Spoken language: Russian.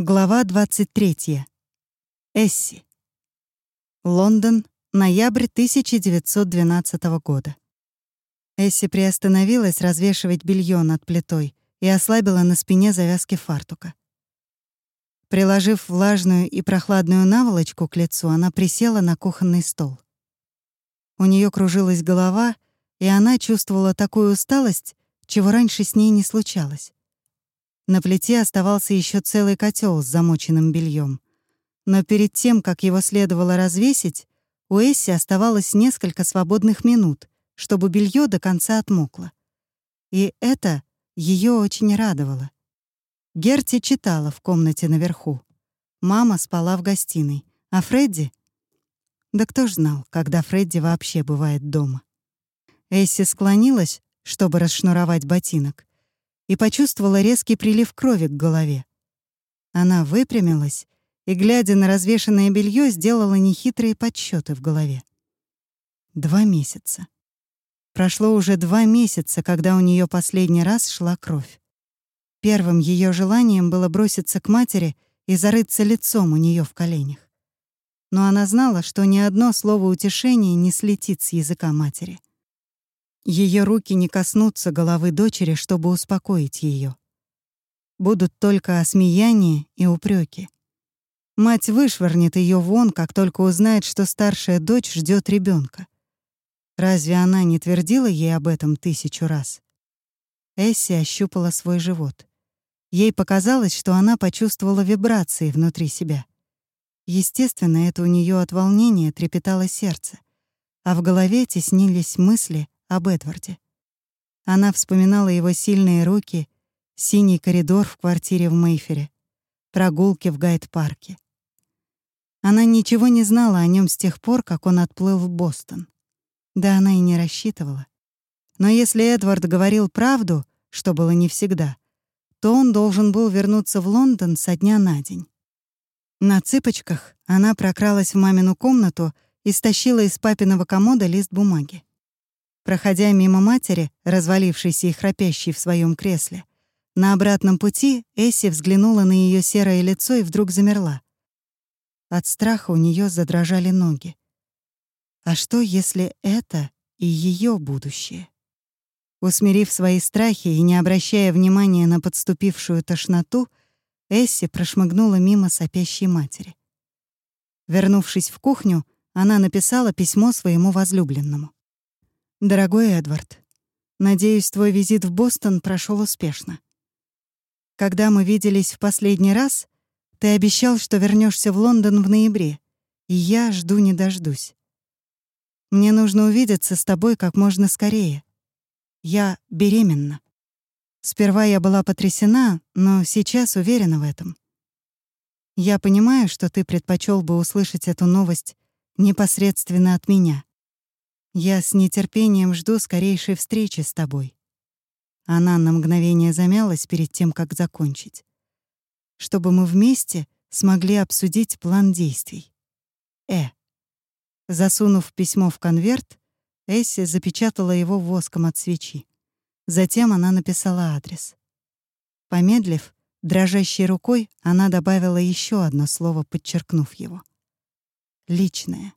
Глава 23. Эсси. Лондон, ноябрь 1912 года. Эсси приостановилась развешивать белье над плитой и ослабила на спине завязки фартука. Приложив влажную и прохладную наволочку к лицу, она присела на кухонный стол. У нее кружилась голова, и она чувствовала такую усталость, чего раньше с ней не случалось. На плите оставался еще целый котел с замоченным бельем. Но перед тем, как его следовало развесить, у Эсси оставалось несколько свободных минут, чтобы белье до конца отмокло. И это ее очень радовало. Герти читала в комнате наверху. Мама спала в гостиной, а Фредди... Да кто ж знал, когда Фредди вообще бывает дома. Эсси склонилась, чтобы расшнуровать ботинок, и почувствовала резкий прилив крови к голове. Она выпрямилась и, глядя на развешанное белье, сделала нехитрые подсчеты в голове. Два месяца. Прошло уже два месяца, когда у нее последний раз шла кровь. Первым ее желанием было броситься к матери и зарыться лицом у нее в коленях. Но она знала, что ни одно слово утешения не слетит с языка матери. Ее руки не коснутся головы дочери, чтобы успокоить ее. Будут только осмеяния и упреки. Мать вышвырнет ее вон, как только узнает, что старшая дочь ждет ребенка. Разве она не твердила ей об этом тысячу раз? Эсси ощупала свой живот. Ей показалось, что она почувствовала вибрации внутри себя. Естественно, это у нее от волнения трепетало сердце, а в голове теснились мысли об Эдварде. Она вспоминала его сильные руки, синий коридор в квартире в Мейфере, прогулки в Гайд-парке. Она ничего не знала о нем с тех пор, как он отплыл в Бостон. Да она и не рассчитывала. Но если Эдвард говорил правду, что было не всегда, то он должен был вернуться в Лондон со дня на день. На цыпочках она прокралась в мамину комнату и стащила из папиного комода лист бумаги. Проходя мимо матери, развалившейся и храпящей в своем кресле, на обратном пути Эсси взглянула на ее серое лицо и вдруг замерла. От страха у нее задрожали ноги. А что, если это и ее будущее? Усмирив свои страхи и не обращая внимания на подступившую тошноту, Эсси прошмыгнула мимо сопящей матери. Вернувшись в кухню, она написала письмо своему возлюбленному. Дорогой Эдвард, надеюсь, твой визит в Бостон прошел успешно. Когда мы виделись в последний раз, ты обещал, что вернешься в Лондон в ноябре, и я жду не дождусь. Мне нужно увидеться с тобой как можно скорее. Я беременна. Сперва я была потрясена, но сейчас уверена в этом. Я понимаю, что ты предпочел бы услышать эту новость непосредственно от меня. Я с нетерпением жду скорейшей встречи с тобой. Она на мгновение замялась перед тем, как закончить. Чтобы мы вместе смогли обсудить план действий. Э. Засунув письмо в конверт, Эсси запечатала его воском от свечи. Затем она написала адрес. Помедлив, дрожащей рукой, она добавила еще одно слово, подчеркнув его. Личное.